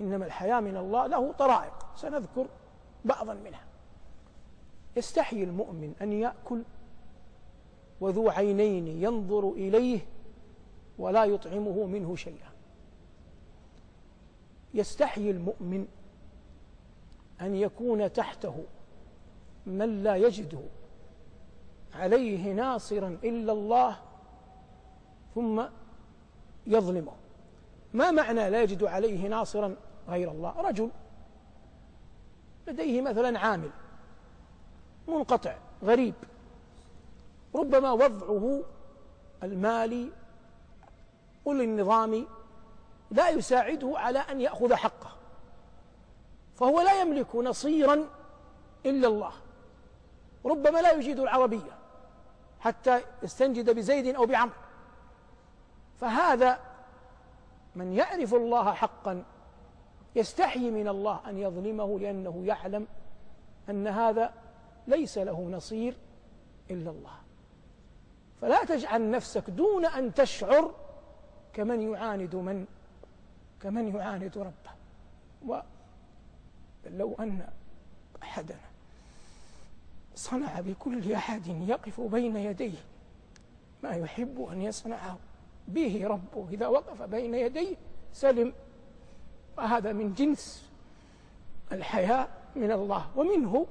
إنما الحياء من الله له طرائق سنذكر بعضا منها. يستحي المؤمن أن يأكل وذو عينين ينظر إليه ولا يطعمه منه شيئا. يستحي المؤمن أن يكون تحته من لا يجد عليه ناصرا إلا الله ثم يظلمه. ما معنى لا يجد عليه ناصرا؟ غير الله رجل. لديه مثلا عامل. منقطع غريب. ربما وضعه المالي والنظامي لا يساعده على أن يأخذ حقه. فهو لا يملك نصيرا إلا الله. ربما لا يجيد العربية حتى يستنجد بزيد أو بعمر. فهذا من يعرف الله حقا يستحي من الله أن يظلمه لأنه يعلم أن هذا ليس له نصير إلا الله. فلا تجعل نفسك دون أن تشعر كمن يعاند من كمن يعاند ربه. لو أن أحدنا صنع بكل أحد يقف بين يديه ما يحب أن يصنعه به ربه. إذا وقف بين يديه سلم. وهذا من جنس الحياء من الله. ومنه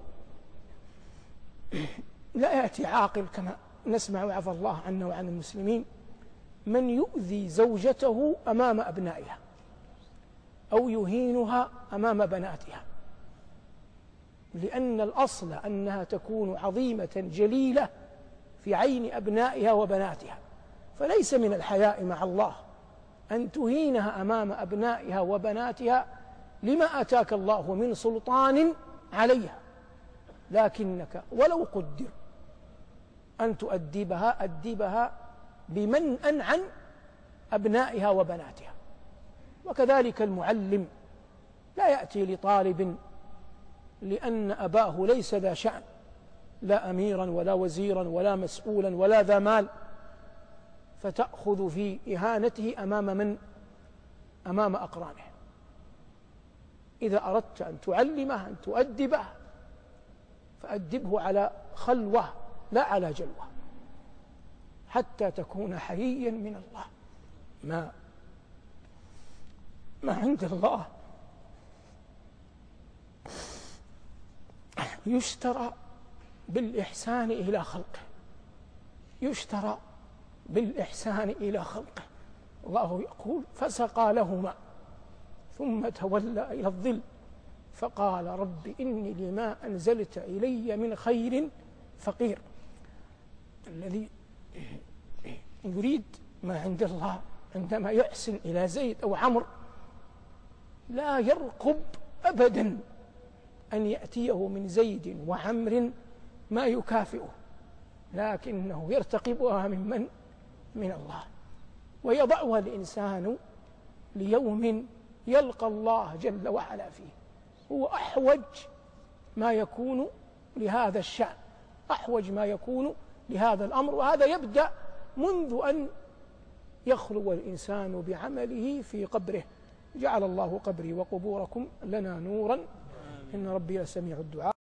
لا يأتي عاقل كما نسمع عفى الله عنا وعن المسلمين من يؤذي زوجته أمام أبنائها أو يهينها أمام بناتها لأن الأصل أنها تكون عظيمة جليلة في عين أبنائها وبناتها فليس من الحياء مع الله. أن تهينها أمام أبنائها وبناتها لما أتاك الله من سلطان عليها. لكنك ولو قدر أن تؤدبها أدبها بمنأ عن أبنائها وبناتها. وكذلك المعلم لا يأتي لطالب لأن أباه ليس ذا شأن لا أميرا ولا وزيرا ولا مسؤولا ولا ذا مال. فتأخذ في إهانته أمام من؟ أمام أقرانه. إذا أردت أن تعلمه أن تؤدبه فأدبه على خلوة لا على جلوة حتى تكون حييا من الله. ما ما عند الله. يشترى بالإحسان إلى خلقه. يشترى بالإحسان إلى خلقه. الله يقول فسقى لهما ثم تولى إلى الظل. فقال رب إني لما أنزلت إلي من خير فقير. الذي يريد ما عند الله عندما يحسن إلى زيد أو عمرو لا يرقب أبدا أن يأتيه من زيد وعمر ما يكافئه لكنه يرتقبها من من من الله. ويضعها الإنسان ليوم يلقى الله جل وعلا فيه. هو أحوج ما يكون لهذا الشأن. أحوج ما يكون لهذا الأمر. وهذا يبدأ منذ أن يخلو الإنسان بعمله في قبره. جعل الله قبري وقبوركم لنا نورا. إن ربي لسميع الدعاء.